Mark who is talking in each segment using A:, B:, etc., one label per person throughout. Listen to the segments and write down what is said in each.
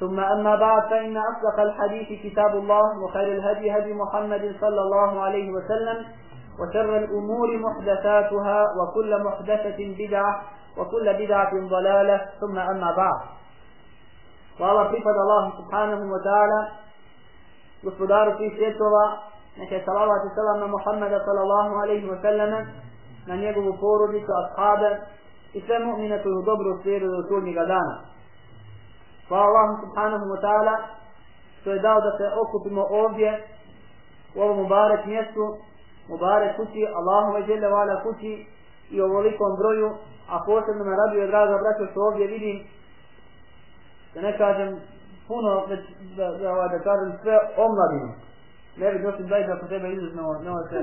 A: ثم أما بعد فإن أصدق الحديث كتاب الله وخير الهدي هدي محمد صلى الله عليه وسلم وشر الأمور محدثاتها وكل محدثة بدعة وكل بدعة ضلالة ثم أما بعد Hvala pripada Allahu subhanahu wa ta'ala, gospodaru svih svjetova, neka je salavat i salam na Muhammeda sallallahu alaihi wa sallam, na njegovu porodicu, ashabe i sve mu'mine koji u dobru sferu do sudnjega dana. Hvala Allahu subhanahu wa ta'ala što je dao da se okupimo ovdje u ovom Mubarek mjestu, Mubarek kući, Allahu ve vala kući i ovolikom broju, a posebno me raduje draga braćo što ovdje vidim da ne kažem puno, već da, da, da, da kažem sve omladinu. Ne vidim osim dvajta ako tebe izuzno, ne ovo se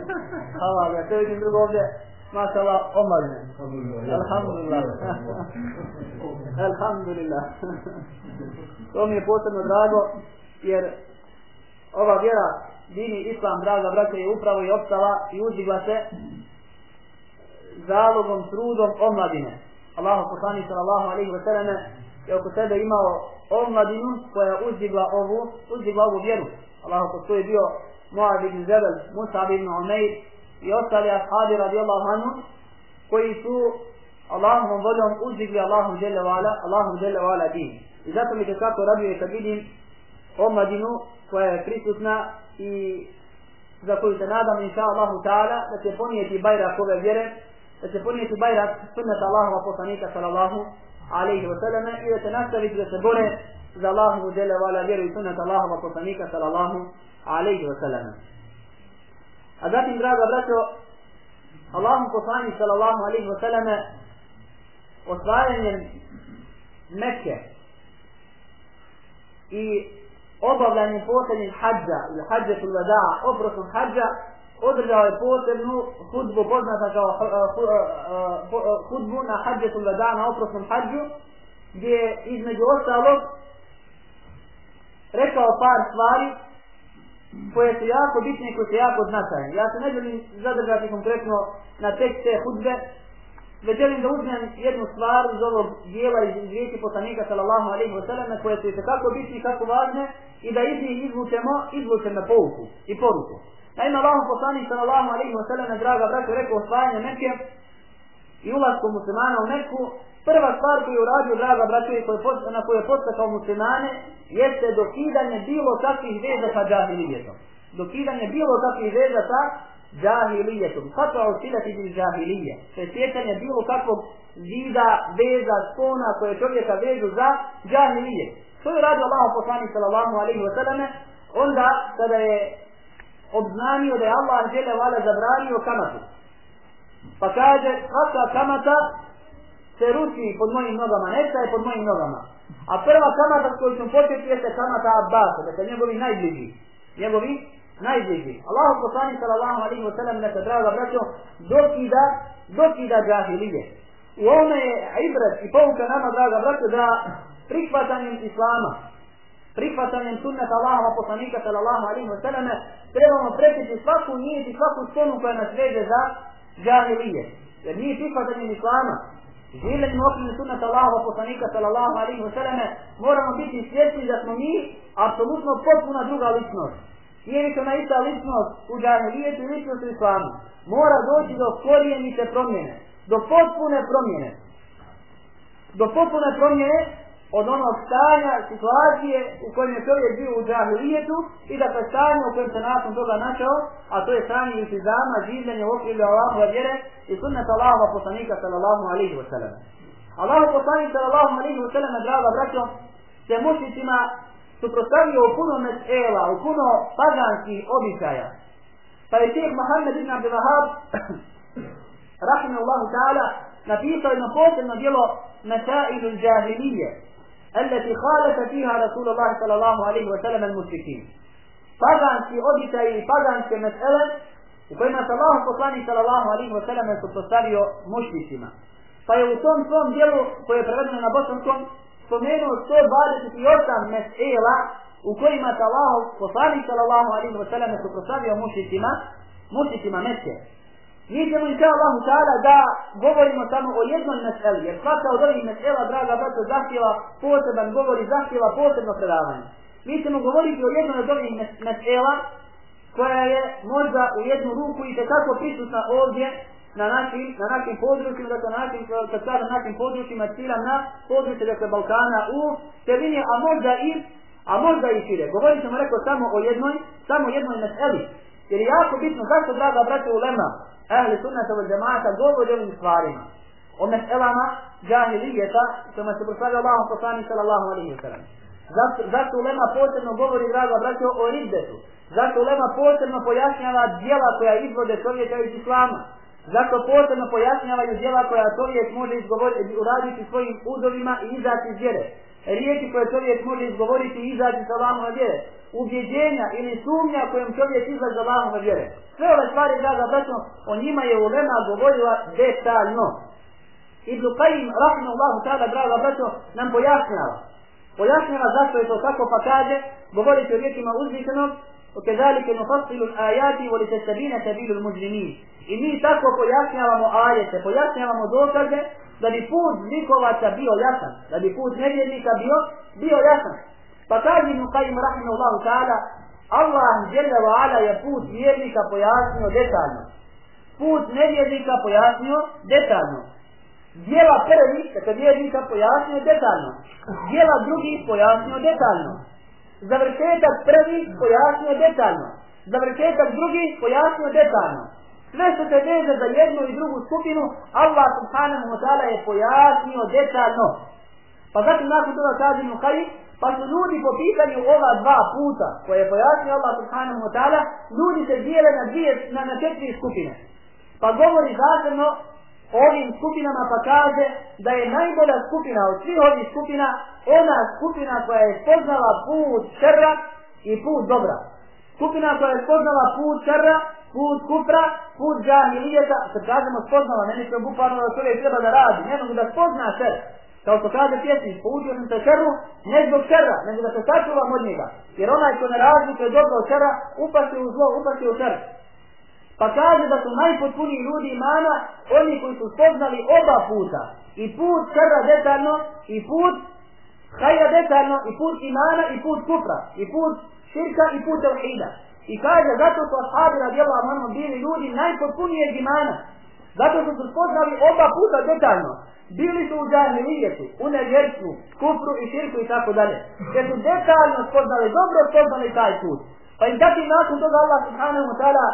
A: halal, ja to vidim drugo ovdje, maša Allah, omladine. Alhamdulillah. Alhamdulillah. to mi je posebno drago, jer ova vjera, dini islam, draga braća, je upravo i opstala i uzdigla se zalogom, trudom omladine. Allahu poslani sallallahu alaihi wa sallam je oko sebe imao omladinu koja je uzdigla ovu, uzdigla ovu vjeru. Allahu postoji bio Muad ibn Zebel, Musab ibn Umeir i ostali ashabi radijallahu anhu koji su Allahom voljom uzdigli Allahu dželle vala, Allahu dželle vala din. I zato mi se kako raduje kad vidim omladinu koja je prisutna i za koju se nadam inša Allahu ta'ala da će ponijeti bajrak ove vjere, da će ponijeti bajrak sunnata Allahova poslanika sallallahu alaihi wa sallam i da će nastaviti da se bore za Allahu dželle vala vjeru i sunnata Allahova poslanika sallallahu alaihi wa sallam. A zatim, draga braćo, Allahu poslani sallallahu alaihi wa sallame osvajanjem Mekke i obavljanjem posljednjeg hađa ili hađa tu vada, oprosom hađa, održao je posebnu hudbu poznata kao eh, eh, eh, hudbu na hađa tu vada na oprosnom hađu, gdje je između ostalog rekao par stvari koje su jako bitne i koje su jako značajne. Ja se ne želim zadržati konkretno na tekste hudbe, već želim da uzmem jednu stvar iz ovog dijela iz riječi poslanika sallallahu alaihi wasallam koje su kako bitne i kako važne i da iz njih izvučemo, izvučemo pouku i poruku. Naime, Allah poslanik sallallahu alaihi wasallam, draga braćo rekao osvajanje Mekke i ulazku muslimana u Mekku Prva stvar koju je uradio draga braćo na koju je postakao muslimane jeste dokidanje bilo kakvih veza sa džahilijetom. Dokidanje bilo kakvih veza sa džahilijetom. Kako je osilati iz džahilije? To je sjećanje bilo kakvog zida, veza, spona koje čovjeka vežu za džahilije. To je radio Allah poslani sallallahu alaihi wa sallame, onda kada je obznanio da je Allah žele vala zabranio kamatu. Pa kaže, kakva kamata se ruči pod mojim nogama, nestaje pod mojim nogama. A prva kamata s koju ću početi jeste kamata Abbas, dakle njegovi najbliži. Njegovi najbliži. Allahu poslani sallallahu alaihi wa sallam neka draga braćo dokida, dokida džahilije. U ovome je ibrat i pouka nama draga braćo da prihvatanjem Islama, prihvatanjem sunnata Allahova poslanika sallallahu alaihi wa sallam trebamo prekiti svaku nijed i svaku stonu koja nas veže za džahilije. Jer nije prihvatanjem Islama, življenjem okrenju sunnata Allahova poslanika sallallahu alaihi wa sallame moramo biti svjesni da smo mi apsolutno potpuna druga ličnost. Nije više ona ista ličnost u džahilijetu i ličnost u islamu. Mora doći do korijenite promjene. Do potpune promjene. Do potpune promjene od onog stanja, situacije u kojem je čovjek bio u džahilijetu i da je stanje u kojem se nakon toga našao, a to je stanje iltizama, življenje u okrilju Allahove vjere i sunnet Allahova poslanika sallallahu alaihi wa sallam. Allahu poslanik sallallahu alaihi wa sallam, draga braćo, se mušnicima suprostavio u puno mesela, u puno paganskih običaja. Pa je tijek Mohamed ibn Abdel Wahab, rahimahullahu ta'ala, napisao jedno posebno djelo Mesailu džahilije, التي خالف فيها رسول الله صلى الله عليه وسلم المشركين paganski običaji i paganske mesele u kojima se Allah poslani sallallahu alaihi wa sallam suprostavio mušnicima. Pa je u tom svom dijelu koje je prevedeno na bosanskom spomenuo 128 mesela u kojima se Allah poslani sallallahu alaihi wa sallam suprostavio mušnicima, mušnicima Mekke. Mi ćemo inša Allahu ta'ala da govorimo samo o jednoj meseli, jer svaka od ovih mesela, draga brato, zahtjeva poseban govor i zahtjeva posebno predavanje. Mi ćemo govoriti o jednoj od ovih mesela, koja je možda u jednu ruku i tekako prisutna ovdje na našim, na našim područjima, dakle na našim, kad sada našim područjima, ciljam na područje, dakle Balkana u Serbini, a možda i, a možda i šire. Govorit ćemo, rekao, samo o jednoj, samo jednoj meseli. Jer je jako bitno, zašto, draga braća ulema, ahli sunnata wal jamaata govori ovim stvarima. O meselama džahilijeta, kojima se proslavio Allahom poslani sallallahu alaihi wa sallam. Zato, zašto ulema posebno govori, draga braćo, o riddetu? Zato ulema posebno pojašnjava dijela koja izvode čovjeka iz islama? Zato posebno pojašnjavaju dijela koja čovjek može izgovoriti, uraditi svojim udovima i izaći iz vjere? Riječi koje čovjek može izgovoriti i izaći iz na vjere? Ubjeđenja ili sumnja kojom čovjek izaći iz Allahove vjere? Sve ove stvari, draga braćo, o njima je ulema govorila detaljno. Ibn Qajim, rahimahullahu ta'ala, draga braćo, nam pojašnjava. Pojašnjava zašto je to tako, pa kaže, govoriti o riječima uzvišenog, وكذلك نفصل الآيات ولتستبين سبيل المجرمين I mi tako pojašnjavamo ajete, pojašnjavamo dokaze da bi put zlikovaca bio jasan, da bi put nevjernika bio, bio jasan. Pa kaže mu Qajim rahimahullahu ta'ala, Allah dželle ve ala je put vjernika pojasnio detaljno. Put nevjernika pojasnio detaljno. Djela prvi, dakle vjernika pojasnio detaljno. Djela drugi pojasnio detaljno. Završetak prvi pojasnio detaljno. Završetak drugi pojasnio detaljno. Sve što se veže za jednu i drugu skupinu, Allah subhanahu wa ta'ala je pojasnio detaljno. Pa zatim nakon toga kaže mu Pa su ljudi po pitanju ova dva puta koje je pojasnio Allah subhanahu wa ta'ala, ljudi se dijele na, dvije, na, na četiri skupine. Pa govori zasebno ovim skupinama pa kaže da je najbolja skupina od svih ovih skupina ona skupina koja je spoznala put šerra i put dobra. Skupina koja je spoznala put šerra, put kupra, put džahilijeta, se kažemo spoznala, ne mislim bukvalno da čovjek treba da radi, ne mogu da spozna šerra. Kao što kaže pjesnik, poučio sam se šeru, ne zbog šera, nego da se sačuvam od njega. Jer onaj ko ne razlikuje dobro od šera, upasti u zlo, upasti u šer. Pa kaže da su najpotpuniji ljudi imana oni koji su spoznali oba puta. I put šera detaljno, i put hajra detaljno, i put imana, i put kupra, i put širka, i put tevhida. I kaže, zato su ashabi radijallahu anhu bili ljudi najpotpunijeg imana. Zato su su spoznali oba puta detaljno bili su u džahilijetu, u nevjerstvu, kufru i širku i tako dalje. Jer su detaljno spoznali, dobro spoznali taj put. Pa im takvim nakon toga Allah subhanahu wa ta'ala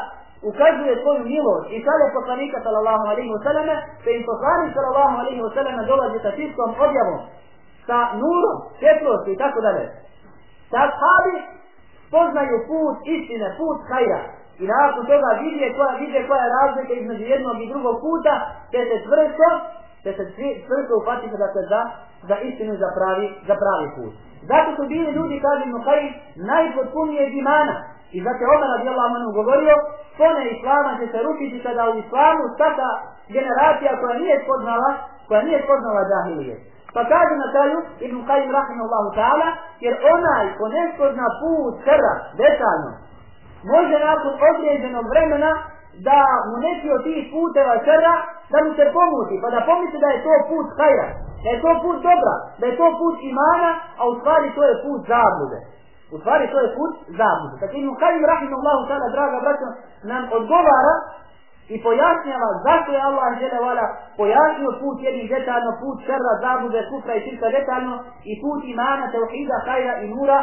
A: ukazuje svoju milost i šalje poslanika sallallahu alaihi wa sallame, te im poslanik sallallahu alaihi wa sallame dolazi sa čistom objavom, sa nurom, svjetlosti i tako dalje. Sa sahabi spoznaju put istine, put hajra. I nakon toga vidje koja, vidje koja je razlika između jednog i drugog puta, te se tvrsto te se svi tvrsto upatite da se za, za istinu za pravi, za pravi put. Zato su bili ljudi, kaže Nuhaj, najpotpunije imana. I zato je Omer radijallahu anhu govorio, spone Islama će se rušiti kada u Islamu stata generacija koja nije spoznala, koja nije spoznala džahilije. Pa kaže na kraju Ibn Qajim rahimahullahu ta'ala, jer onaj ko ne spozna put srra, detaljno, može nakon određenog vremena da mu neki od tih puteva šera, da mu se pomuti, pa da pomisli da je to put hajra, da je to put dobra, da je to put imana, a u stvari to je put zablude. U stvari to je put zablude. Dakle, Tako imam Kajim Rahimullahu ta'ala, draga braća, nam odgovara i pojasnjava zašto je Allah želevala pojasnio put jedin detaljno, put šerra, zabude, kufra i širka detaljno i put imana, teuhida, hajra i nura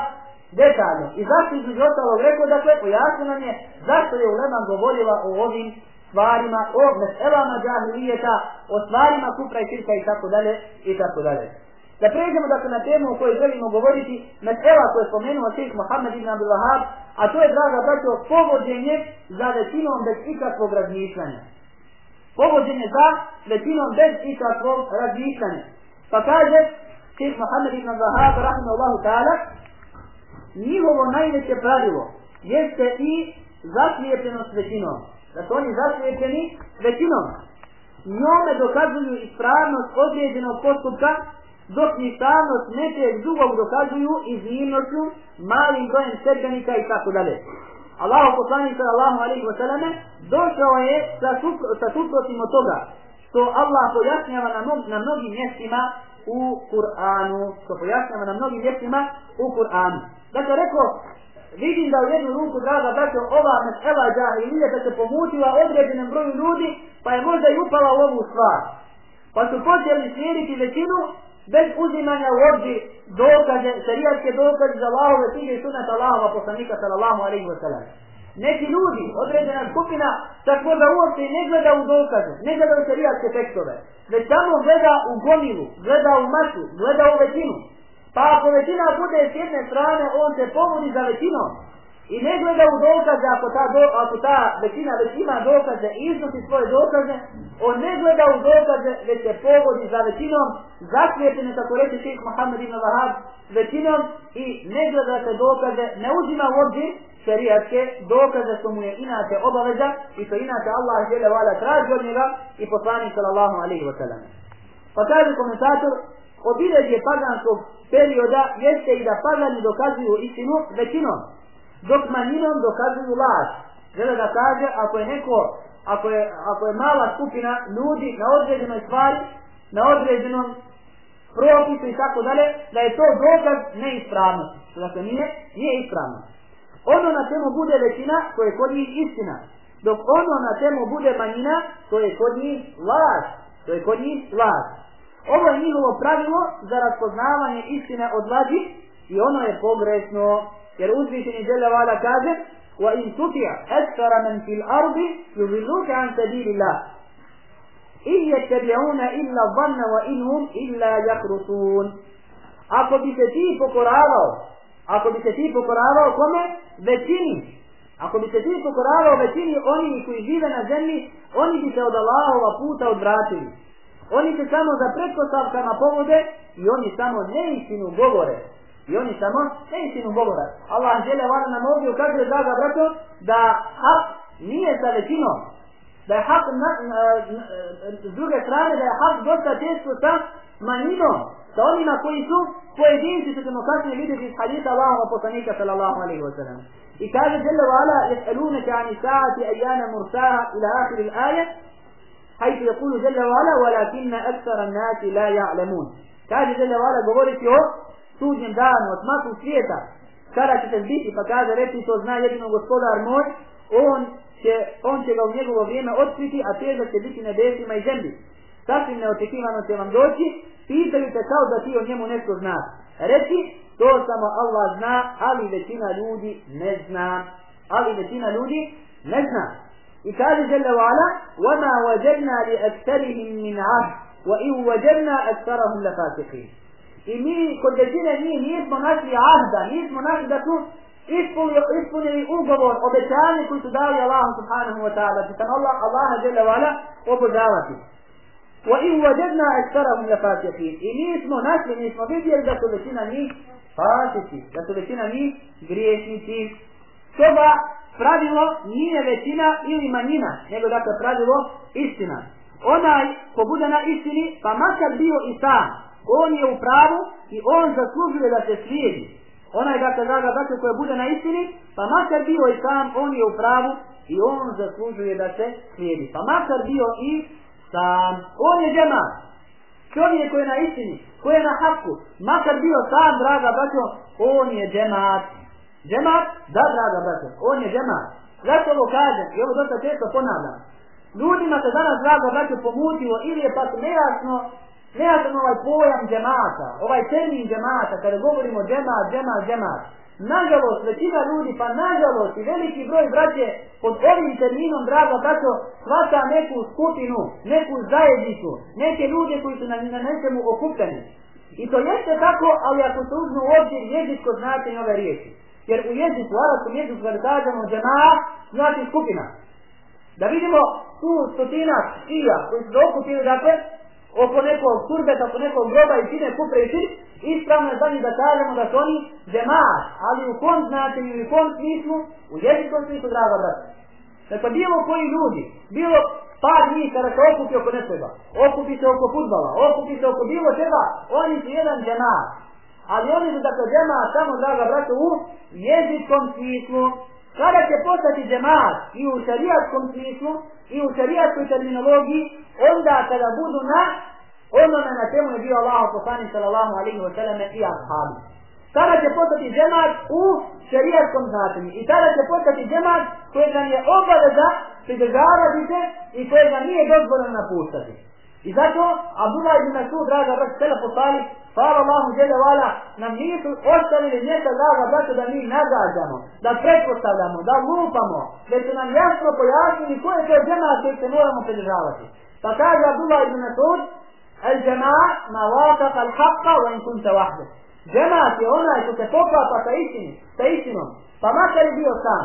A: detaljno. I zašto između ostalog rekao, dakle, pojasnio nam je zašto je Uleman govorila o ovim stvarima, o meselama džahilijeta, o stvarima kupra i širka i tako dalje i tako dalje. Da pređemo dakle na temu o kojoj želimo govoriti, mesela koju je spomenuo šeik Mohamed ibn Abdul Wahab, a to je, draga braćo, povođenje za većinom bez ikakvog razmišljanja. Povođenje za većinom bez ikakvog razmišljanja. Pa kaže šeik Mohamed ibn Abdul Wahab, rahimahullahu ta'ala, njihovo najveće pravilo jeste i zaslijepljenost većinom. Da su oni zaslijepljeni većinom. Njome dokazuju ispravnost određenog postupka dok nistavnost nečeg drugog dokazuju iznimnoću malim brojem sedbenika i tako dalje. Allahu poslanik sallallahu alejhi ve selleme došao je sa sa suprotim od toga što Allah pojašnjava na, mnog, na mnogim mjestima u Kur'anu, što pojašnjava na mnogim mjestima u Kur'anu. Dakle, rekao, vidim da u jednu ruku, draga braćo, ova mesela džahilije da se pomutila određenom broju ljudi, pa je možda i upala u ovu stvar. Pa su počeli slijediti većinu bez uzimanja u obzir dokaze, šarijatske dokaze za Allahove knjige i sunata Allahova poslanika sallallahu alaihi wa sallam. Neki ljudi, određena skupina, tako da uopće ne gleda u dokaze, ne gleda u šarijatske tekstove, već samo gleda u gomilu, gleda u masu, gleda u većinu. Pa ako većina bude s jedne strane, on se povodi za većinom. I ne gleda u dokaze ako ta, do, ako ta većina već ima dokaze i iznosi svoje dokaze, on ne gleda u dokaze već se povodi za većinom, zaslijepene tako reći šeik Mohamed ibn Wahab većinom i ne gleda se dokaze, ne uzima u obzir šerijatske dokaze što mu je inače obaveza i to inače Allah žele vala traži od njega i poslani sallallahu alaihi wa sallam. Pa kaže komentator, obilježje paganskog perioda jeste i da pagani dokazuju istinu većinom dok manjinom dokazuju laž. Žele da kaže, ako je neko, ako je, ako je mala skupina ljudi na određenoj stvari, na određenom propisu i tako dalje, da je to dokaz neispravnosti. Dakle, nije, nije ispravno. Ono na čemu bude većina, to je kod njih istina. Dok ono na čemu bude manjina, to je kod njih laž. To je kod njih laž. Ovo je njihovo pravilo za raspoznavanje istine od laži i ono je pogrešno. Jer uzvišeni Jalla Vala kaže وَإِنْ in tutia مَنْ فِي الْأَرْضِ ardi عَنْ سَبِيلِ اللَّهِ إِنْ يَتَّبِعُونَ إِلَّا dhanna wa in hum ako bi se ti pokoravao ako bi se ti pokoravao kome? Većini. Ako bi se ti pokoravao većini oni koji žive na zemlji oni bi se od Allahova puta odvratili oni se samo za pretpostavkama povode i oni samo neistinu govore I oni samo neistinu govore. Allah žele vana nam ovdje ukazuje, draga brato, da hak nije sa većinom. Da je hak na, na, na, s druge strane, da je hak dosta često sa manjinom. Sa onima koji su pojedinci, što ćemo kasnije vidjeti iz hadita Allahova poslanika sallallahu alaihi wa sallam. I kaže Jelle wa'ala, jes'alunaka ani sa'ati ajana mursaha ila akhir il-aje, حيث يقول جل وعلا ولكن أكثر الناس لا يعلمون. كاجي جل وعلا govoriti o sudnjem danu, od smaku svijeta, kada će se biti, pa kaže, reći to zna jedino gospodar moj, on će, on će ga u njegovo vrijeme otkriti, a teža će biti nebesima i zemlji. Sasvim neočekivano će vam doći, pitaju te kao da ti o njemu nešto znaš. Reći, to samo Allah zna, ali većina ljudi ne zna. Ali većina ljudi ne zna. Kaže Jalla wa'ala, وَمَا وَجَدْنَا لِأَكْتَرِهِمْ مِنْ عَهْدٍ وَإِنْ وَجَدْنَا أَكْتَرَهُمْ لَفَاسِقِينَ I mi kod većine njih nismo našli ahda, nismo našli da su ispunili, ispunili ugovor, obećanje koji su dali Allahu subhanahu wa ta'ala, da sam Allah, Allah jalla wa ala obožavati. Wa in wajadna aktarahum la fasiqin. I nismo našli, nismo vidjeli da su većina njih fasici, da su većina njih griješnici. Toga pravilo nije većina ili manjina, nego dakle pravilo istina. Onaj ko bude na istini, pa makar bio i sam, on je u pravu i on zaslužuje da se slijedi. Onaj dakle draga dakle koja bude na istini, pa makar bio i sam, on je u pravu i on zaslužuje da se slijedi. Pa makar bio i sam, on je džemat. Čovjek koji je na istini, koji je na haku, makar bio sam, draga braćo, on je džemat. Džemat? Da, draga braćo, on je džemat. Zato ovo kažem, i ovo dosta često ponavljam. Ljudima se danas draga braćo pomutilo ili je pak nejasno nejasno ovaj pojam džemata, ovaj termin džemata, kada govorimo džemat, džemat, džemat. Nažalost, većina ljudi, pa nažalost i veliki broj braće pod ovim terminom, draga braćo, hvata neku skupinu, neku zajednicu, neke ljude koji su na, na nečemu okupljeni. I to jeste tako, ali ako se uzme u obzir jezičko značenje ove riječi. Jer u jeziku, u arabskom jeziku, kada kažemo džemaa, znači skupina. Da vidimo tu stotina šija koji su okupili, dakle, oko nekog turbeta, oko nekog groba i čine kupre i šir, ispravno je za njih da kažemo da su oni džemat, ali u kom značenju i u kom smislu, u jezikom smislu, draga brata. Dakle, bilo koji ljudi, bilo par njih kada se okupi oko nečega, okupi se oko futbala, okupi se oko bilo čega, oni su jedan džemat. Ali oni su dakle džemaat samo, draga braća, u jezičkom smislu, kada će postati džemaat i u šarijatskom smislu i u šarijatskoj terminologiji, onda kada budu na onome na čemu je bio Allah poslanik sallallahu alaihi wa sallam i ashabi. Tada će postati džemat u šarijatskom značenju. I tada će postati džemat koje nam je obaveza pridržavati se i koje nam nije dozvoljeno napuštati. I zato Abdullah ibn Masud, draga brat, sela poslali, hvala Allahu djede vala, nam nisu ostavili mjesta draga braća da mi nagađamo, da pretpostavljamo, da lupamo, već su nam jasno pojasnili koje to džema koje se moramo pridržavati. Pa kaže Abdullah ibn Masud, el džema ma vataq al haqqa wa in kunta wahde. Džemat je onaj ko se poklapa sa istinom, sa istinom, pa makar je bio sam.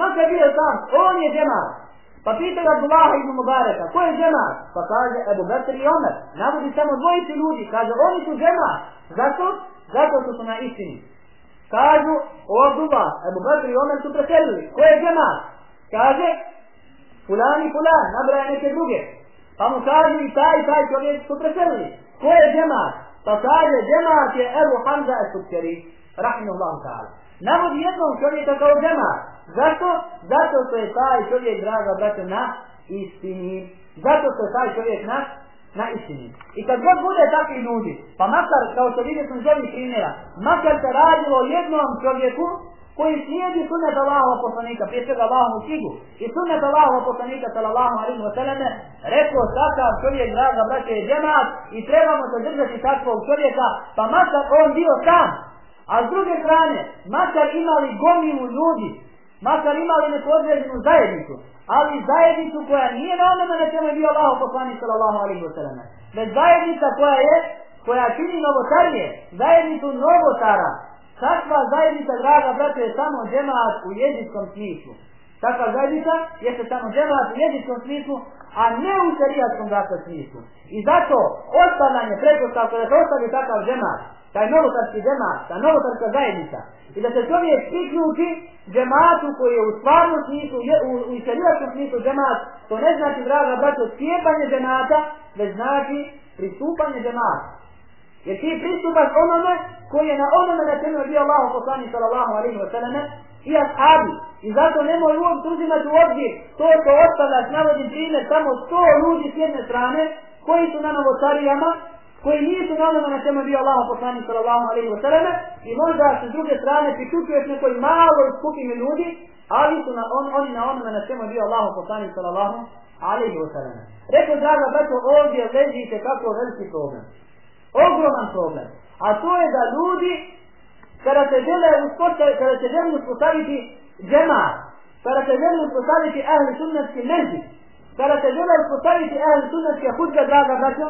A: Makar je bio sam, on je džemat. Pa pita ga Abdullah ibn Mubareka, ko je žena? Pa kaže Ebu Bekr i Omer. Navodi samo dvojici ljudi, kaže oni su žena. Zato? Zato što su na istini. Kažu o Abdullah, Ebu Bekr i Omer su preselili. Ko je žena? Kaže Fulan i Fulan, nabraja neke druge. Pa mu kažu i taj i taj čovjek su preselili. Ko je žena? Pa kaže žena je Ebu Hamza Esukeri. Rahimahullahu ta'ala. Navodi jednog čovjeka kao džema. Zašto? Zato što je taj čovjek, draga brate, na istini. Zato što je taj čovjek na, na istini. I kad god bude takvi ljudi, pa makar, kao što vidio sam želi primjera, makar se radilo jednom čovjeku, koji slijedi sunet Allahova poslanika, prije svega Allahovu knjigu, i sunet Allahova poslanika, sallallahu alaihi wa sallam, rekao takav čovjek, draga braće, je džemat, i trebamo se držati takvog čovjeka, pa makar on bio sam, a s druge strane, makar imali gomilu ljudi, makar imali neku određenu zajednicu, ali zajednicu koja nije na onome na čemu je bio Allah poslani sallallahu alaihi wa sallam. Već zajednica koja je, koja čini novotarije, zajednicu novotara, takva zajednica, draga brate, je samo džemaat u jezičkom smislu. Takva zajednica jeste samo džemaat u jezičkom smislu, a ne u šarijatskom dakle smislu. I zato ostavljanje prekostavka da se ostavi takav džemaat, taj novotarski džemat, ta novotarska zajednica, i da se čovjek priključi džematu koji je u stvarnom smislu, u, u šarijatskom smislu džemat, to ne znači, draga braćo, cijepanje džemata, već znači pristupanje džemata. Jer ti pristupaš onome koji je na onome na čemu je bio Allah poslani sallallahu alaihi wa sallam i ashabi. I zato nemoj uopće uzimati u obzir to što ostavljaš, navodim primjer, samo sto ljudi s jedne strane koji su na novotarijama, koji nisu na na čemu bio Allah poslani sallallahu alaihi wa sallam i možda s druge strane priključuješ nekoj maloj skupini ljudi, ali su na on, oni na onome na čemu bio Allah poslani sallallahu alaihi wa sallam. Rekao, draga braćo, ovdje ležite kako veliki problem ogroman problem. A to je da ljudi, kada se žele uspostaviti, kada se žele uspostaviti džema, kada se žele uspostaviti ahli sunnatski mezi, kada se žele uspostaviti ahli sunnatski hudga, draga braćo,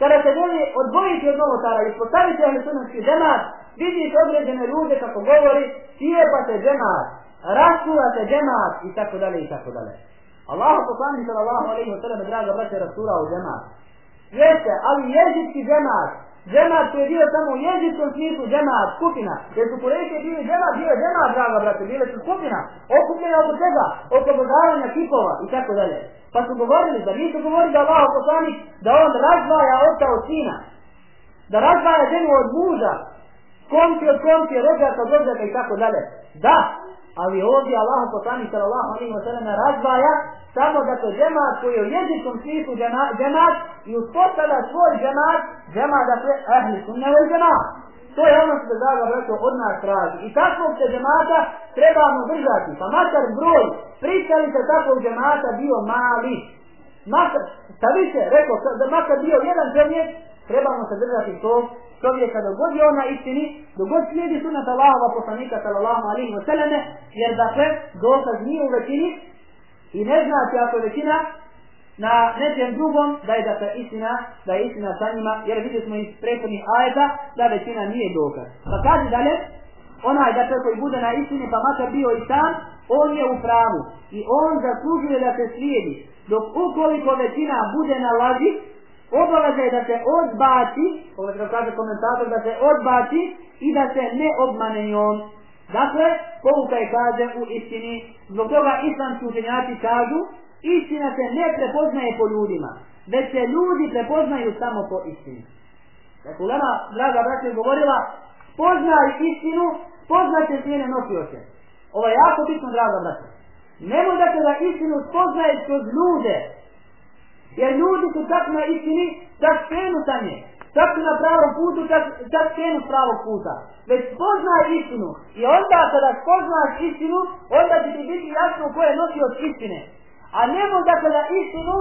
A: kada se voli odvojiti od novotara i postaviti ahli sunanski džemat, vidite određene ljude kako govori, cijepa se džemat, rasula se džemat i tako dalje i tako dalje. Allahu poslani sallallahu alaihi wa sallam, draga braće, rasula u džemat. Jeste, ali jezički džemat, džemat koji je bio samo u jezičkom smislu džemat, skupina, jer su kurejke bili džemat, bio je džemat, draga brate, bile su skupina, okupljena oko čega, oko bozavanja kipova i tako dalje. Pa su govorili, da nisu govorili da Allah poslanik, da on razdvaja oca od sina, da razdvaja ženu od muža, konci od konci, rođaka od rođaka i tako dalje. Da, ali ovdje Allah poslanik sallallahu alaihi wa sallam razdvaja samo da to džemat koji je u jezičkom smislu džemat i uspostavlja svoj džemat, džemat da se ahli sunna vel džemat. To je ono što se zaga braćo od nas traži. I takvog se džemata trebamo držati. Pa makar broj pristalica takvog džemata bio mali. makar, sa više, rekao, da makar bio jedan čovjek, trebamo se držati tog čovjeka dok god je ona istini, dok god slijedi sunat Allahova poslanika sallallahu alaihi wa sallame, jer dakle, dokaz nije u većini i ne znači ako je većina na nečijem drugom da je da ta istina, da je istina sa njima, jer vidjeli smo iz prethodnih ajeta da većina nije dokaz. Pa kaže dalje, onaj da koji bude na istini pa makar bio i sam, on je u pravu i on zaslužuje da se slijedi. Dok ukoliko većina bude na laži, obaveza je da se odbaci, ovo što kaže komentator, da se odbaci i da se ne obmane on. Dakle, povuka je kaže u istini, zbog toga islamski učenjaci kažu, istina se ne prepoznaje po ljudima, već se ljudi prepoznaju samo po istini. Dakle, Lema, draga braća, govorila, poznaj istinu, poznaće njene nosioće. Ovo je jako bitno, draga braća. Nemoj da istinu spoznaje kroz ljude, jer ljudi su čak na istini, čak krenu sa nje. Čak su na pravom putu, čak, čak krenu s pravog puta. Već spoznaj istinu. I onda kada spoznaš istinu, onda će ti biti jasno ko je nosio od istine. A nemoj da se za istinu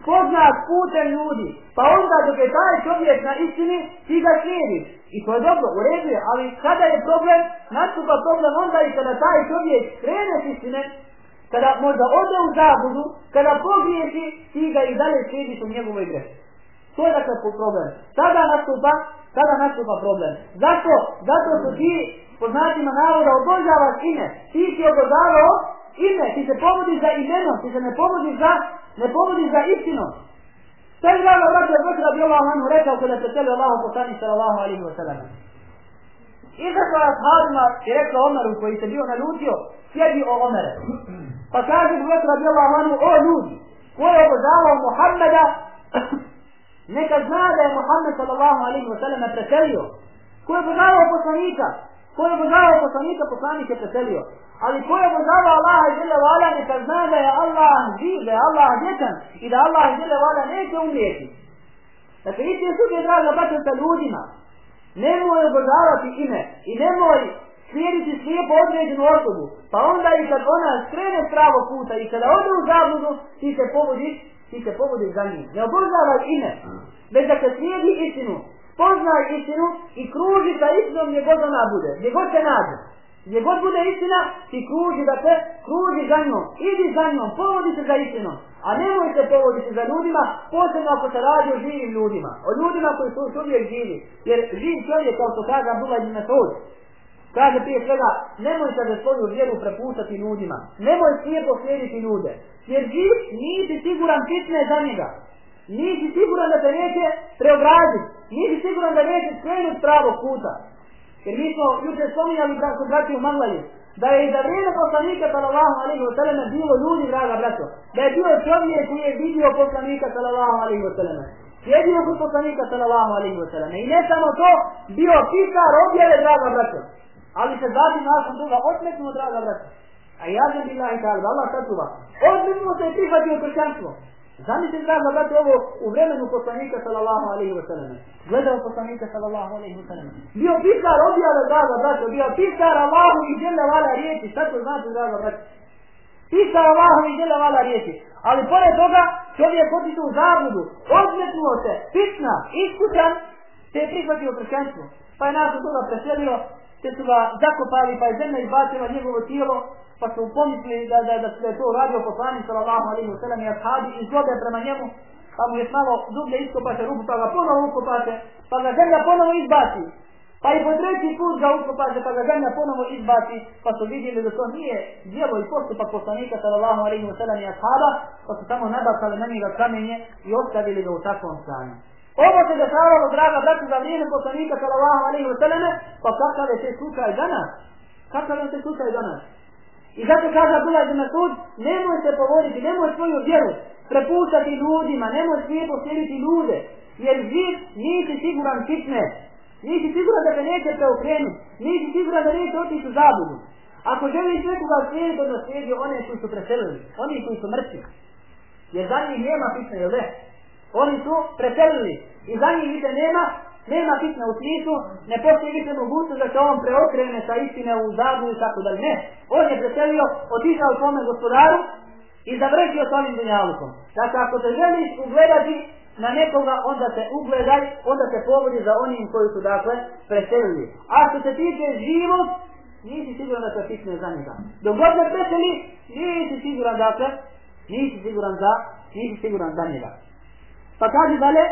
A: spoznaš putem ljudi. Pa onda dok je taj čovjek na istini, ti ga slijediš. I to je dobro, u redu je, ali kada je problem, nastupa problem onda i kada taj čovjek krene s istine, kada možda ode u zabudu, kada pogriješi, ti ga i dalje slijediš u njegovoj greši. To je dakle problem. Tada nastupa, tada nastupa problem. Zašto? Zato što ti, po znacima naroda, obožavaš ime. Ti si obožavao ime, ti se povodiš za imenom, ti se ne povodiš za, ne povodiš za istinom. Šta je glava vraća Bekra bi Allah Anu rekao kada se tebe Allah poslani sallallahu alihi wa sallam. Izašao je ashabima i rekao Omeru koji se bio naljutio, sjedi o Omere. Pa kaže Bekra bi Allah Anu, o ljudi, ko je obožavao Muhammeda, neka zna da je Muhammed sallallahu alihi wa sallam preselio. Ko je obožavao poslanika, ko je obožavao poslanika, poslanik je preselio. Ali ko je obožavao Allaha i žele vala, neka zna da je Allah živ, da je Allah djetan i da Allah i žele vala neće umrijeti. Dakle, isti je sudje draga braća sa ljudima. Nemoj obožavati ime i nemoj slijediti slijepo određenu osobu. Pa onda i kad ona skrene s pravog puta i kada ode u zabludu, ti se povodiš, ti se povodiš za njim. Ne obožavaj ime, već da se slijedi istinu. Poznaj istinu i kruži sa istinom gdje god ona bude, gdje god se nađe. Gdje god bude istina, ti kruži da te kruži za njom. Idi za njom, povodi se za istinom. A nemoj se povoditi za ljudima, posebno ako se radi o živim ljudima. O ljudima koji su uvijek živi. Jer živ čovjek, kao što kaže Abdullah ibn Mesud, kaže prije svega, nemoj se za svoju vjeru prepuštati ljudima. Nemoj slijepo slijediti ljude. Jer živ nisi siguran fitne za njega. Nisi siguran da te neće preobraziti. Nisi siguran da neće skrenuti pravo puta. Jer mi smo jučer spominjali da su braći u Manglaju, da je i za vrijeme poslanika sallallahu alaihi wa sallam bilo ljudi, draga braćo, da je bio čovjek koji je vidio poslanika sallallahu alaihi wa sallam. Sjedio kod poslanika sallallahu alaihi wa sallam. I ne samo to, bio pisar objave, draga braćo. Ali se zatim nakon toga otmetnuo, draga braćo. A ja sam bila ta'ala, Allah sačuva. Odmetnuo se i prihvatio kršćanstvo. Zamislite draga brate ovo u vremenu poslanika sallallahu alejhi ve sellem. Gledao poslanika sallallahu alejhi ve sellem. Bio pisar objave draga brate, bio pisar Allahu i dželle vala riječi. Šta to znači draga brate? Pisar Allahu i dželle vala riječi. Ali pored toga čovjek otišao u zabludu, odmetnuo se, pitna, iskućan, te je prihvatio kršćanstvo. Pa je nas od toga preselio, te su ga zakopali, pa je zemlja izbacila njegovo tijelo, pa su pomislili da, da, da, da je to radio poslanik sallallahu alaihi wa sallam i ashabi i zlode prema njemu, pa mu je malo dublje iskopate rupu, pa ga ponovo ukopate, pa ga zemlja ponovo izbaci. Pa i po treći put ga ukopate, pa ga zemlja ponovo izbaci, pa su vidjeli da to nije dijelo i postupak poslanika sallallahu alaihi wa sallam i ashaba, pa su samo nabacali na njega kamenje i ostavili ga u takvom stanju. Ovo se dešavalo, draga braća, za vrijeme poslanika sallallahu alaihi wa sallam, pa kakav je te slučaj danas? Kakav je se slučaj danas? I zato kaže Abdullah ibn Masud, nemoj se povoditi, nemoj svoju vjeru prepuštati ljudima, nemoj slijepo slijediti ljude, jer živ nisi siguran fitne, nisi siguran da te neće preokrenuti, nisi siguran da neće otići u zabudu. Ako želiš nekoga slijediti, onda slijedi one koji su preselili, oni koji su mrtvi. Jer za njih nema fitne, jel ne? Oni su preselili i za njih više nema nema fitne u smislu, ne postoji više mogućnost da se on preokrene sa istine u zabu i tako dalje. Ne, on je preselio, otišao svome gospodaru i završio s ovim dunjalukom. Dakle, ako te želiš ugledati na nekoga, onda se ugledaj, onda se povodi za onim koji su, dakle, preselili. A što se tiče život, nisi siguran da se fitne za njega. Dok god ne preseli, nisi siguran, dakle, nisi siguran za, nisi siguran za njega. Pa kaže dalje,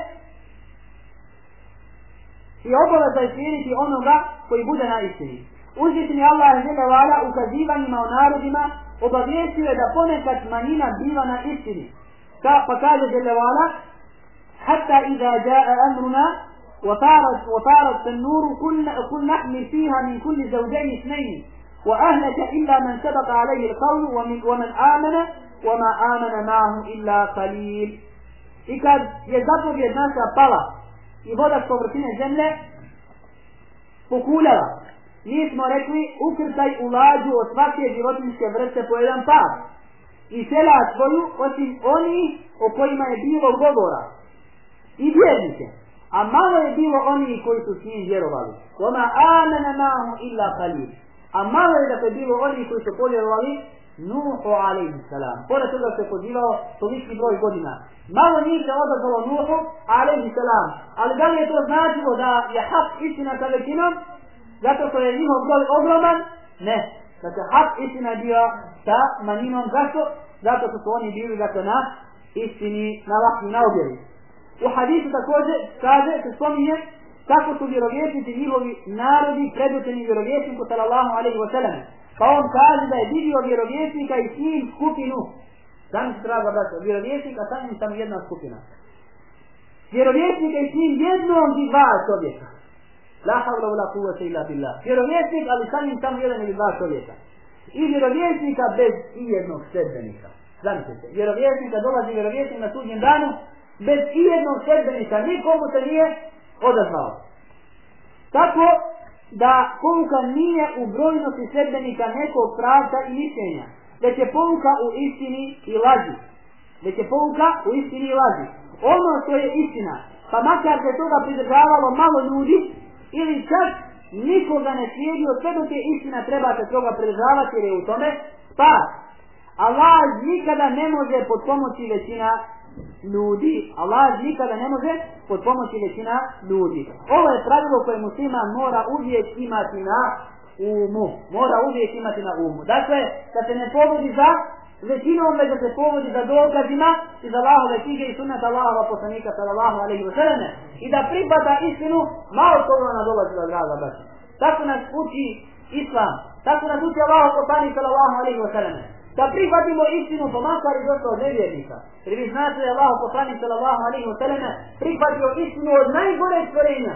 A: i obaveza je slijediti onoga koji bude na istini. Uzvišeni Allah je njega vala ukazivanjima o narodima, obavijestio je da ponekad manjina biva na istini. Ka, pa kaže Jelle vala, حتى إذا جاء أمرنا وفارت وفارت النور كل كل نحمل فيها من كل زوجين اثنين وأهلك إلا من سبق عليه القول ومن ومن آمن وما آمن معه إلا قليل. I kad je zapovjed naša i voda s površine zemlje pokuljala, mi smo rekli ukrtaj u lađu od svake životinske vrste po jedan par i sela svoju osim oni o kojima je bilo govora i vjernike. A malo je bilo oni koji su s njim vjerovali. Oma amena mahu illa qalil. A malo je da je bilo oni koji su povjerovali Nuhu alaihi salam. Pored toga se pozivao toliki broj godina. Malo njih se odazvalo Nuhu alaihi salam. Ali da li je to značilo da je hak istina sa većinom? Zato što je njihov broj ogroman? Ne. Dakle, hak istina je bio sa manjinom. Zašto? Zato što su oni bili dakle, na istini, na vaki, na objevi. U hadisu također kaže, se spominje, kako su vjerovjesnici njihovi narodi preduteni vjerovjesniku sallallahu alaihi wa sallam. Pa on kaže da je vidio vjerovjesnika i s njim skupinu. Sam se treba da vjerovjesnika, sam njim samo jedna skupina. Vjerovjesnika i s njim jednom i dva čovjeka. La havla u ula kuvvete illa billah. Vjerovjesnik, ali sam njim samo jedan ili dva čovjeka. I vjerovjesnika bez i jednog sredbenika. Zamislite, vjerovjesnika dolazi vjerovjesnik na sudnjem danu, bez i jednog sredbenika, nikomu se nije odazvao. Tako da pouka nije u brojnosti sredbenika nekog pravca i mišljenja, već je pouka u istini i laži. Već je pouka u istini i laži. Ono što je istina, pa makar se toga pridržavalo malo ljudi, ili čak nikoga ne slijedio, sve dok je istina treba se toga pridržavati jer je u tome pa. A laž nikada ne može pod pomoći većina ljudi, Allah nikada ne može pod pomoći većina ljudi. Ovo je pravilo koje musliman mora uvijek imati na umu. Mora uvijek imati na umu. Dakle, da se ne povodi za većinom, već da se povodi za dokazima iz Allahove knjige i sunnata Allahova poslanika sallallahu alaihi wa sallam i da pripada istinu, malo to ona dolazi od draga baš. Tako nas uči Islam, tako nas uči Allahov poslanik sallallahu alaihi wa sallam da prihvatimo istinu po makar i došlo od nevjernika. Jer vi znate da je Allah poslanik sallallahu alaihi wa sallam prihvatio istinu od najgore stvorenja.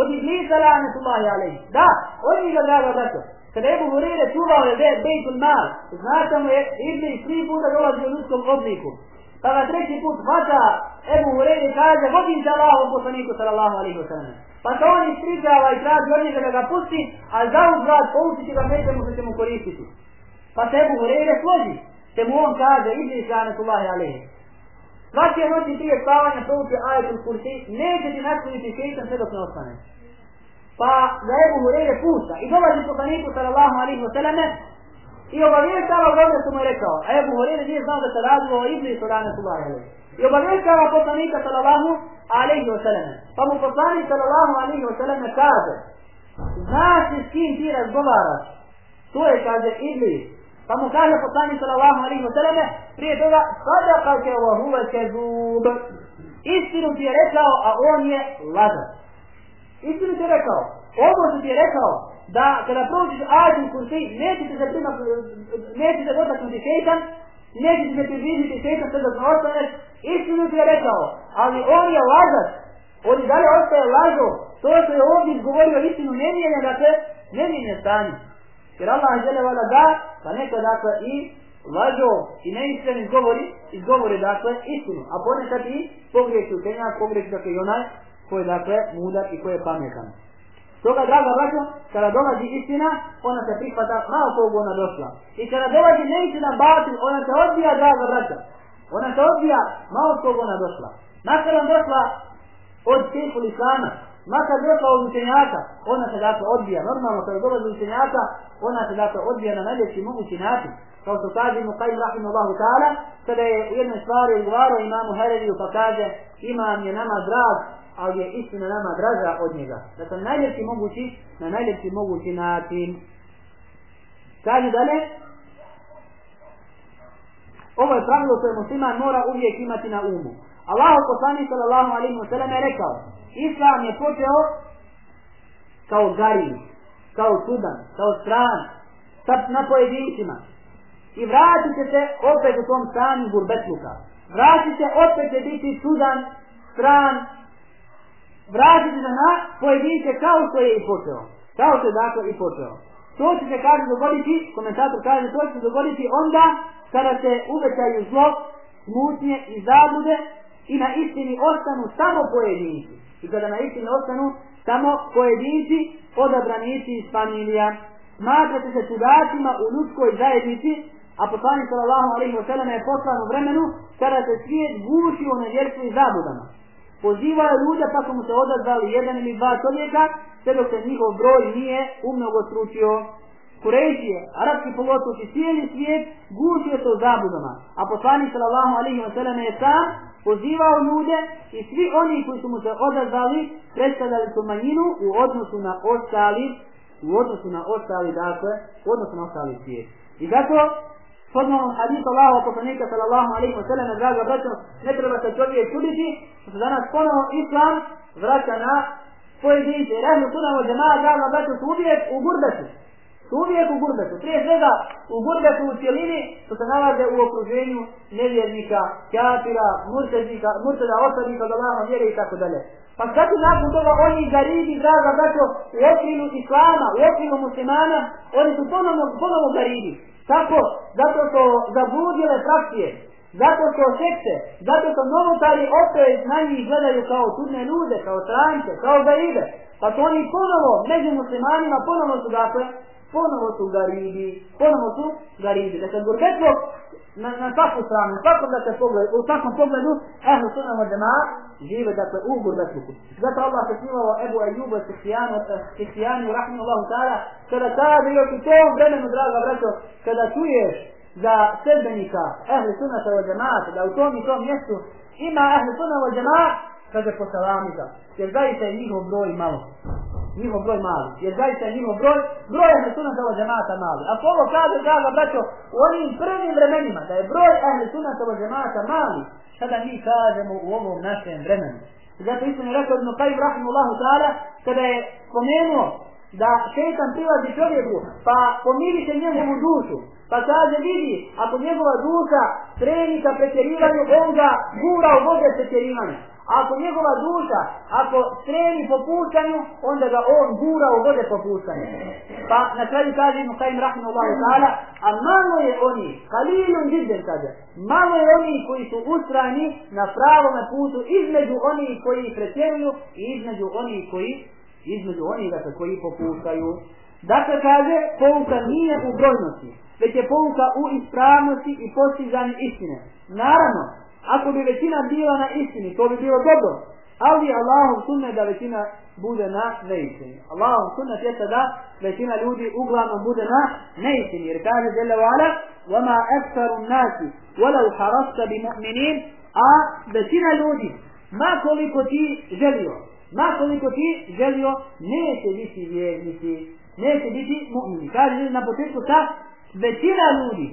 A: Od iblisa la'anatullahi alaihi. Da, od njega draga braćo. Kada je Ebu Hurire čuvao je Bejtul Mal, znate mu je Iblis tri puta dolazi u ljudskom obliku. Pa ga treći put hvata Ebu Hurire i kaže, vodim se Allahom poslaniku sallallahu alaihi wa sallam. Pa se on ispričava i traži od njega da ga pusti, a za uzglad poučiti ga nečemu što će mu koristiti. Pa se Ebu Hureyre složi. Te mu on kaže, Iblis Janetullahi Alehi. Svake noći prije spavanja prouči ajetul kursi, neće ti nastaviti šeitan sve dok ne ostane. Pa za Ebu Hureyre pušta. I dolazi poslaniku sallallahu alihi vseleme i obavještava dobro što mu je rekao. A Ebu Hureyre nije znao da se radilo o Iblisu Janetullahi Alehi. I obavještava poslanika sallallahu alihi vseleme. Pa mu poslanik sallallahu alihi vseleme kaže, znaš li s kim ti razgovaraš? To je, kaže, Iblis. Pa mu kaže poslanik sallallahu alaihi wa sallam, prije toga, sada kao će ovo huve će zub. Istinu ti je rekao, a on je lažan. Istinu ti je rekao. Ovo što ti je rekao, da kada prođeš ađu kursi, neće se prima, neće se dotaknuti šeitan, neće se približiti šeitan sve dok ostaneš, istinu ti je rekao, ali on je lažan. On i dalje ostaje lažo. To što je ovdje izgovorio istinu ne mijenja, da se ne mijenja stanje. Jer Allah žele vala da, pa neko dakle i lažo i neistren izgovori, izgovori dakle istinu. A ponekad i pogreši učenja, pogreši dakle i onaj koji je dakle mudar i koji je pametan. Toga, draga braćo, kada dolazi istina, ona se prihvata malo kogu ona došla. I kada dolazi neistina batil, ona se odbija, draga braćo. Ona se odbija malo kogu ona došla. Nakon došla od šefu islama, makar došla od učenjaka, ona se dakle odbija. Normalno kada dolazi učenjaka, ona se dakle odbija na najljepši mogući način. Kao što kaže mu Qajim Rahimullahu ta'ala, kada je u jednoj stvari odgovarao imamu Hereviju pa kaže imam je nama drag, ali je istina nama draža od njega. Dakle, najljepši mogući, na najljepši mogući način. Kaže dalje, ovo je pravilo koje musliman mora uvijek imati na umu. Allah poslanik sallallahu alaihi wa sallam je rekao, Islam je počeo kao gari, kao sudan, kao stran, sad na pojedincima. I vratit će se opet u tom stanju gurbetluka. Vratit će opet će biti sudan, stran, vratit će na pojedince kao što je i počeo. Kao što je dakle i počeo. To će se kaže dogoditi, komentator kaže, to će se dogoditi onda kada se uvećaju zlo, smutnje i zablude i na istini ostanu samo pojedinci. I kada na istini ostanu samo pojedinci, odabranici iz familija, smatrate se čudacima u ljudskoj zajednici, a poslanik sallallahu alaihi wa sallam je poslan u vremenu kada se svijet guši u nevjerstvu i zabudama. Pozivao ljude pa su mu se odazvali jedan ili dva čovjeka, sve dok se njihov broj nije umnogo stručio. Kurejšije, arapski polotok i cijeli svijet gušio se u zabudama, a poslanik sallallahu alaihi wa sallam je sam pozivao ljude i svi oni koji su mu se odazvali predstavljali su manjinu u odnosu na ostali u odnosu na ostali dakle u odnosu na ostali svijet i zato Shodno hadith Allahu poslanika sallallahu alaihi wa sallam draga braćo ne treba se čovjek čuditi što se danas ponovo islam vraća na pojedince jer ahlu sunna džema'a draga braćo su uvijek u gurdači su uvijek u gurbetu. Prije svega u gurbetu u cijelini što se nalaze u okruženju nevjernika, kjafira, murtezika, murteza, osadnika, od vjere i tako dalje. Pa zato nakon toga oni garibi, draga braćo, u okviru islama, u okviru muslimana, oni su ponovno, ponovno garibi. Tako, zato što zabludile frakcije, zato što sekte, zato što novotari opet na njih gledaju kao čudne ljude, kao trance, kao garibe. Pa su oni ponovo, među muslimanima, ponovo su dakle, ponovo su garibi, ponovo su garibi. Dakle, gurbetlo na, na svaku stranu, na svakom, dakle, pogled, u svakom pogledu, ehlu sunna džema žive, dakle, u gurbetluku. Zato Allah se smilovao Ebu Ajubu, Sihtijanu, eh, Sihtijanu, rahmi Allahu ta'ala, kada kaže još u tom vremenu, draga braćo, kada čuješ za sedbenika ehlu sunnata od džemata, da u tom i tom mjestu ima ehlu sunna od kaže posalamita, jer zaista je njihov broj malo njihov broj mali. Jer zaista je njihov broj, broj ahli sunata wa džemata mali. A ovo kaže, draga braćo, u onim prvim vremenima, da je broj ahli sunata wa džemata mali, kada mi kažemo u ovom našem vremenu. Zato isto mi rekao Ibn Qajim Rahimullahu ta'ala, kada je spomenuo da šeitan prilazi čovjeku, pa pomiri se njegovu dušu, pa kaže vidi, ako njegova duša treni ka pretjerivanju, on ga gura u vode pretjerivanja ako njegova duša, ako streni po pucanju, onda ga on gura u vode po pucanju. Pa na kraju kaže mu Kajim Rahimullahu ta'ala, a malo je oni, kalilun džidden kaže, malo je oni koji su ustrani na pravom putu između oni koji pretjeruju i između oni koji između oni dakle, koji popuštaju. Dakle, kaže, pouka nije u brojnosti, već je pouka u ispravnosti i postizanju istine. Naravno, Ako bi većina bila na istini, to bi bilo dobro. Ali Allahom sunne da većina bude na neistini. Allahom sunne jeste da većina ljudi uglavnom bude na neistini. Jer kaže Jelle wa ala, وَمَا أَكْثَرُ النَّاسِ وَلَوْ حَرَسْتَ بِمُؤْمِنِينَ A većina ljudi, ma koliko ti želio, ma koliko ti želio, neće biti vjernici, neće biti mu'mini. Kaže na početku ta većina ljudi,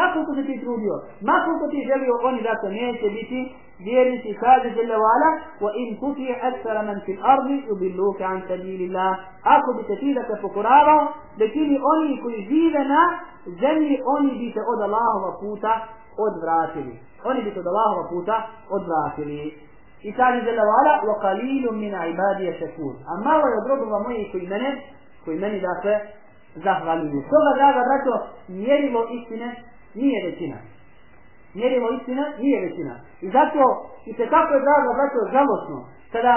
A: Makoliko se ti trudio, makoliko ti želio, oni da neće biti vjernici, kaže Jelle Vala, wa in kuti aksara man fil ardi, ubilluke an sabilillah. Ako bi se ti da se pokoravao, da ti oni koji žive na zemlji, oni bi se od Allahova puta odvratili. Oni bi se od Allahova puta odvratili. I kaže Jelle Vala, wa qalilum min ibadija šekur. A malo je od robova mojih koji mene, koji meni da se zahvaljuju. Stoga, draga braćo, mjerilo istine nije većina. Mjerimo istina, nije većina. I zato, i se tako je drago, braćo, žalosno, kada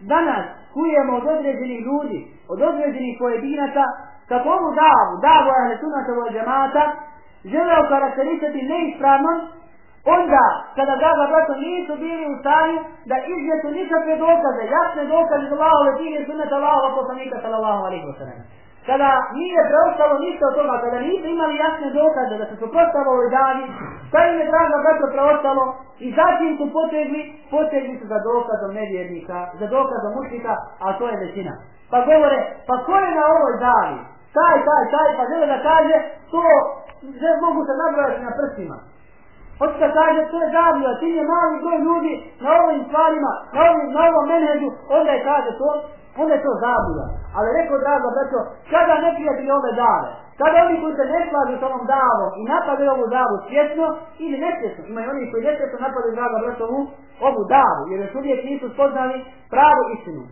A: danas kujemo od određenih ljudi, od određenih pojedinaca, kako ovu davu, davu ahle sunata od džemata, žele okarakterisati neispravno, onda, kada draga braćo nisu bili u stanju da izvjetu nikakve dokaze, jasne dokaze za Allahove dine sunnata Allahova poslanika sallallahu alaihi wa sallam kada nije preostalo ništa od toga, kada nisu imali jasne dokaze da se suprostavili ovoj davi, šta im je draga braćo preostalo i zatim su potegli, potegli su za dokazom nevjernika, za dokazom mušnika, a to je većina. Pa govore, pa ko je na ovoj davi? Taj, taj, taj, pa žele da kaže, to ne mogu se nabrojati na prstima. Hoće da kaže, to je davio, ti je mali broj ljudi na ovim stvarima, na, ovim, na ovom menedžu, onda je kaže to, onda je to zabija. Ali rekao, drago, braćo, kada ne prijatelji ove dave, kada oni koji se ne slažu s ovom davom i napadaju ovu davu svjesno ili nesvjesno, imaju oni koji nesvjesno napadaju, drago, braćo, ovu, ovu davu, jer još uvijek nisu spoznali pravu istinu.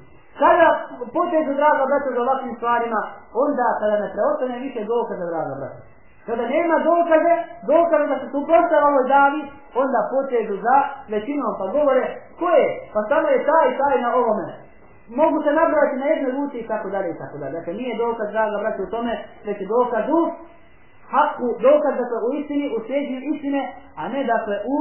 A: Kada potežu, drago, braćo, za ovakvim stvarima, onda kada ne preostane više dokaza, drago, braćo. Kada nema dokaze, dokaze da se suprostava ovoj davi, onda potežu za većinom, pa govore, ko je? Pa samo je taj taj na ovome mogu se nabrati na jednoj ruci i tako dalje i tako dalje. Dakle, nije dokaz, draga braća, u tome, već je dokaz u haku, dokaz da se u istini, u sjeđu istine, a ne dakle u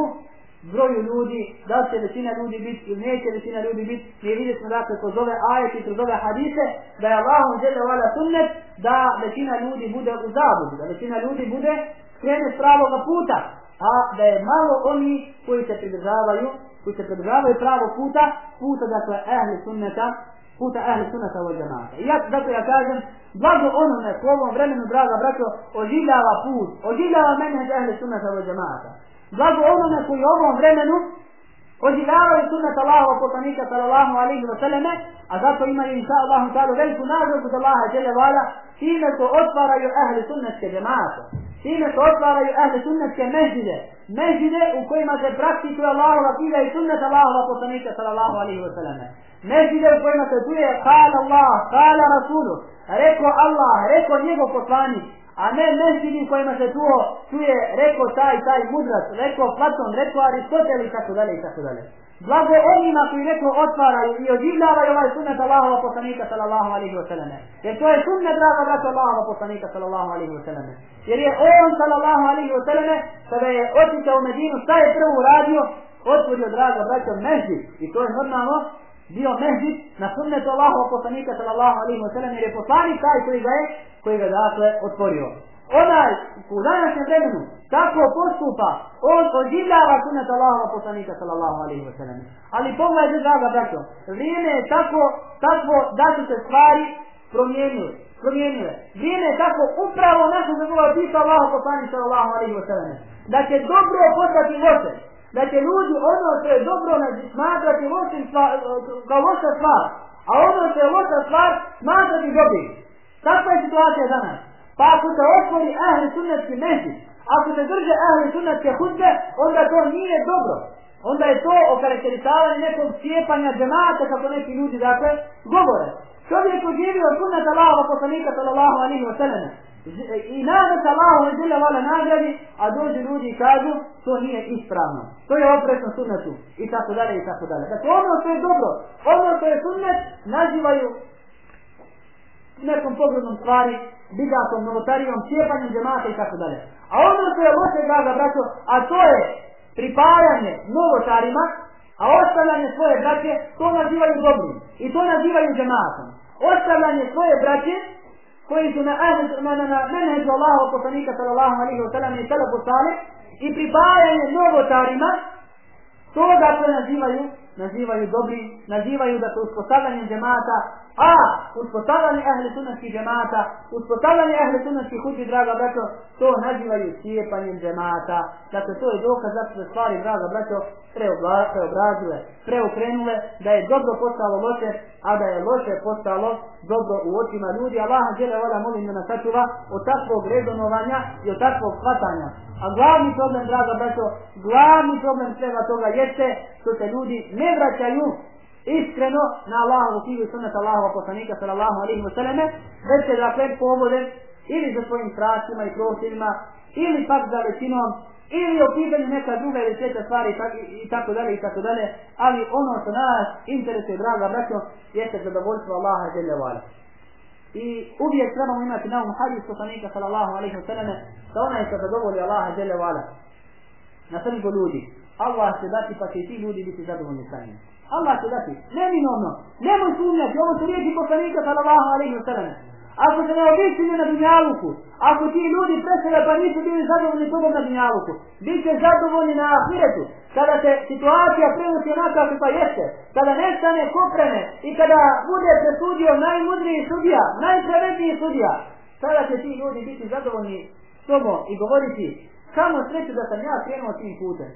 A: broju ljudi, da će većina ljudi biti ili neće većina ljudi biti, mi vidjet smo dakle kroz ove ajeti, kroz ove hadise, da je Allahom žele vala sunnet, da većina ljudi bude u zabudu, da većina ljudi bude skrene s pravoga puta, a da je malo oni koji se pridržavaju koji se pridržavaju pravo puta, puta dakle ehli sunneta, puta ehli sunneta ovoj džemata. I ja, dakle ja kažem, blago onome u ovom vremenu, draga braćo, oživljava put, oživljava menheđ ehli sunneta ovoj džemata. Blago onome koji u ovom vremenu oživljavaju sunnet Allahova poslanika sallallahu alaihi wa sallame, a zato imaju inša Allahu ta'ala veliku nagradu za Allaha džele vala, time ko otvaraju ehli sunnetske džemata. Time se otvaraju ahli sunnetske mežide. Mežide u kojima se praktikuje Allahova kida i sunnet Allahova poslanika sallallahu alaihi wa sallam. Mežide u kojima se duje kala Allah, kala Rasulu. Reko Allah, reko njegov poslanik. A ne mežidi u kojima se čuo, čuje reko taj, taj mudrac, reko Platon, reko Aristotel i tako dalje i tako dalje. Blago onima koji neko otvaraju i odivljavaju ovaj sunnet Allahova poslanika sallallahu alaihi wa sallam. Jer to je sunnet draga brata Allahova poslanika sallallahu alaihi wa sallam. Jer je on sallallahu alaihi wa sallam kada je otišao u Medinu, šta je prvo uradio? Otvorio draga brata mehdi. I to je normalno bio mehdi na sunnetu Allahova poslanika sallallahu alaihi wa sallam. Jer je poslanik taj koji ga je, koji ga dakle otvorio onaj u današnjem vremenu tako postupa, on oživljava sunet Allahova poslanika sallallahu alaihi wa sallam. Ali pogledajte draga braćo, vrijeme je tako, tako da su se stvari promijenile. Promijenile. Vrijeme je tako upravo našo za bilo pisa Allah poslanika sallallahu alaihi wa sallam. Da će dobro postati loše. Da će ljudi ono što je dobro smatrati lošim stvar, kao loša stvar. A ono što je loša stvar smatrati dobrim. Takva je situacija danas. Pa ako se otvori ahli sunnetski mehdi, ako se drže ahli sunnetske hudbe, onda to nije dobro. Onda je to okarakterisavanje nekog cijepanja džemata, kako neki ljudi dakle govore. Čovjek ko živi od sunneta Allahova poslanika sallallahu alaihi wa sallam, i nada se Allahu ne žele vala nagradi, a dođu ljudi i kažu, to nije ispravno. To je opresno sunnetu, i tako dalje, i tako dalje. Dakle, ono što je dobro, ono što je sunnet, nazivaju nekom pogrodnom stvari, bidatom, novotarijom, cijepanjem džemata i tako dalje. A ono što je loše, draga braćo, a to je pripajanje novotarima, a ostavljanje svoje braće, to nazivaju dobrim. I to nazivaju džematom. Ostavljanje svoje braće, koji su na na na na menedžu Allahov poslanika sallallahu alaihi wa sallam i salafu salih, i pripajanje novotarima, to da se nazivaju, nazivaju dobri, nazivaju da se uspostavljanje džemata, a uspostavljanje ahli sunnatskih džemata, uspostavljanje ahli sunnatskih hudbi, draga braćo, to nazivaju cijepanjem džemata. Dakle, to je dokaz da se stvari, draga braćo, preobrazile, preokrenule, da je dobro postalo loše, a da je loše postalo dobro u očima ljudi. Allah djele vola molim da nas sačuva od takvog rezonovanja i od takvog shvatanja. A glavni problem, draga braćo, glavni problem svega toga jeste što se ljudi ne vraćaju iskreno na Allahovu knjigu i sunnet Allahova poslanika sallallahu alaihi wa sallam, već se dakle povode ili za svojim strastima i prosilima, ili pak za većinom, ili o pitanju neka druga ili sveta stvari i tako dalje i tako dalje, ali ono što nas interesuje, draga braćo, jeste zadovoljstvo Allaha djelja vala. I uvijek trebamo imati na umu hadis poslanika sallallahu alaihi wa sallam, da onaj se zadovolji Allaha djelja vala. Na srgo ljudi, Allah će dati pa će ti ljudi biti zadovoljni sa njim. Allah će dati. Neminovno. Nemoj sumnjati. Ovo su riječi poslanika sallallahu alaihi wa sallam. ako se ne ovisili na dunjaluku, ako ti ljudi presele pa nisu bili zadovoljni tobom na dunjaluku, bit će zadovoljni na ahiretu, kada se situacija prenosi onaka kakva jeste, kada nestane koprene i kada bude presudio najmudriji sudija, najpravedniji sudija, tada će ti ljudi biti zadovoljni tobom i govoriti samo sreću da sam ja krenuo tim putem.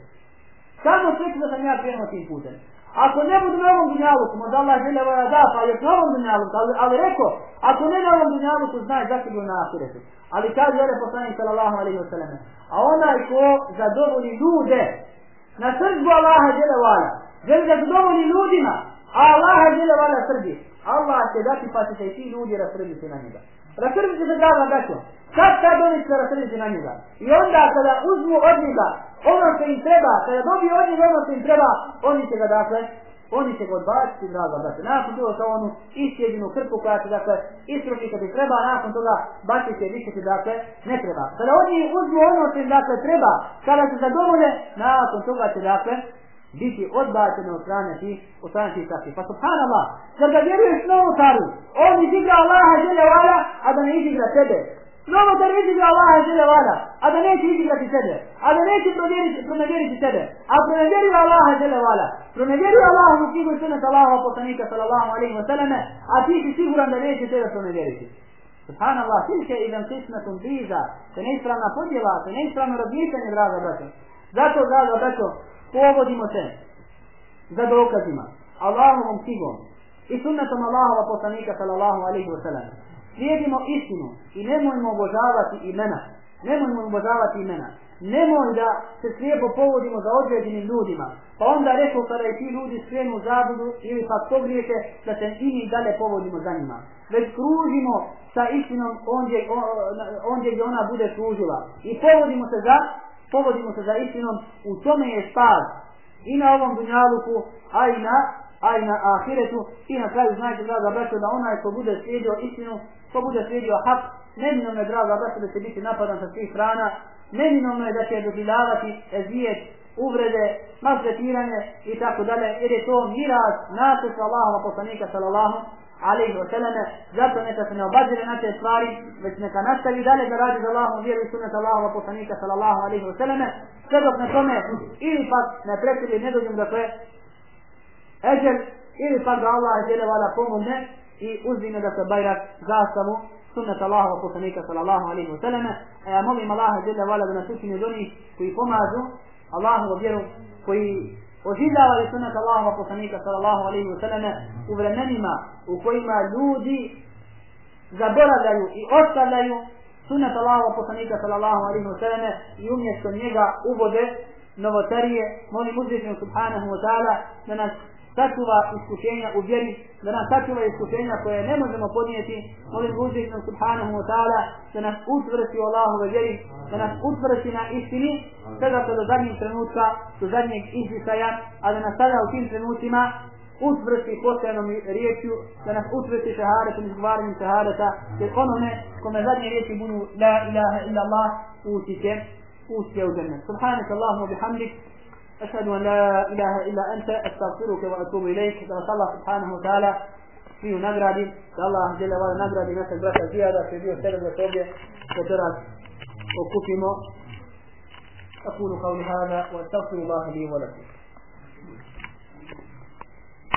A: Samo sreću da sam ja krenuo tim putem. Ako ne budu na ovom dunjaluku, možda Allah žele voja da, pa je na ovom dunjaluku, ali, ali rekao, ako ne na ovom dunjaluku, znaj zašto bi na ahiretu. Ali kaže ovdje poslanik sallallahu alaihi wa sallam, a onaj ko zadovolji ljude, na srđbu Allaha žele voja, želi da zadovolji ljudima, a Allaha žele voja srđi, Allah će dati pa će se i ti ljudi rasrbiti na njega. Rasrbiti se draga braćo, kad kad oni će rasrbiti na njega. I onda kada uzmu od njega ono što im treba, kada dobiju od njega ono što im treba, oni će ga dakle, oni će ga odbaciti, draga brate. Nakon toga kao onu istjedinu krpu koja će dakle isruši kad treba, nakon toga baciti će više dakle ne treba. Kada oni uzmu ono što im dakle treba, kada se zadovolje, nakon toga će dakle biti odbačeno od strane ti, od strane ti sati. Pa subhanallah, zar da vjeruješ novotaru, on izigra Allaha žele vala, a da ne izigra tebe. Novotar izigra Allaha žele vada, a da neće izigrati sebe, a da neće pronevjeriti sebe, A pronevjerio Allaha žele vala, pronevjerio Allaha mu knjigu i sunet Allaha poslanika sallallahu alaihi wa sallame, a ti si siguran da neće tebe pronevjeriti. Subhanallah, tilke idem sismetum biza, se neispravna podjela, se neispravno razmišljanje, draga braćo. Zato, draga braćo, povodimo se za dokazima Allahovom knjigom i sunnetom Allahova poslanika sallallahu alaihi wa sallam. Slijedimo istinu i nemojmo obožavati imena. Nemojmo obožavati imena. Nemoj da se slijepo povodimo za određenim ljudima. Pa onda rekao kada i ti ljudi skrenu zabudu ili pa pogrijete da se i mi dalje povodimo za njima. Već kružimo sa istinom ondje, ondje gdje ona bude kružila. I povodimo se za povodimo se za istinom, u tome je spas i na ovom dunjaluku, a i na, a i na ahiretu, i na kraju znajte, draga braćo, da onaj ko bude slijedio istinu, ko bude slijedio hak, neminom je, draga braćo, da će biti napadan sa svih strana, neminom je da će doživljavati ezijet, uvrede, maltretiranje i tako dalje, jer je to miraz nasuša Allahova poslanika sallallahu alaihi wa sallame, zato neka se ne obazire na te stvari, već neka nastavi dalje da radi za Allahom vjeru i sunet Allahova poslanika sallallahu alaihi wa sallame, sve dok na tome ili pak ne pretili ne dođem dakle eđel, ili pak da Allah žele vala pomogne i uzime da se bajrak zastavu sunnet Allahova poslanika sallallahu alaihi wa sallam. a ja molim Allaha žele vala da nas učini od onih koji pomažu Allahovu vjeru, koji oživljavali sunnet Allahova poslanika sallallahu alaihi wa sallam u vremenima u kojima ljudi zaboravljaju i ostavljaju sunnet Allahova poslanika sallallahu alaihi wa sallam i umjesto njega uvode novotarije, molim uzvišnju subhanahu wa ta'ala da nas sačuva iskušenja u vjeri, da nas sačuva iskušenja koje ne možemo podnijeti, molim uzvišnju subhanahu wa ta'ala da nas utvrsti u Allahove vjeri, da nas utvrsti na istini, sve do zadnjeg trenutka, do zadnjeg izvisaja, a da nas sada u tim trenucima utvrsti postojanom riječju, da nas utvrsti šaharetom, izgovaranjem šahareta, jer onome kome zadnje riječi budu la ilaha illa Allah, ući će, ući će u džennet. Subhanak Allahumma bihamdik, أشهد أن لا إله إلا أنت أستغفرك وأتوب إليك. وأسأل الله سبحانه وتعالى. فيه نجردي الله جل وعلا نجردي نسأل براك زيادة في بيو سلم وتوبية وترك وكتمه أقول قولي هذا وأستغفر الله لي ولكم.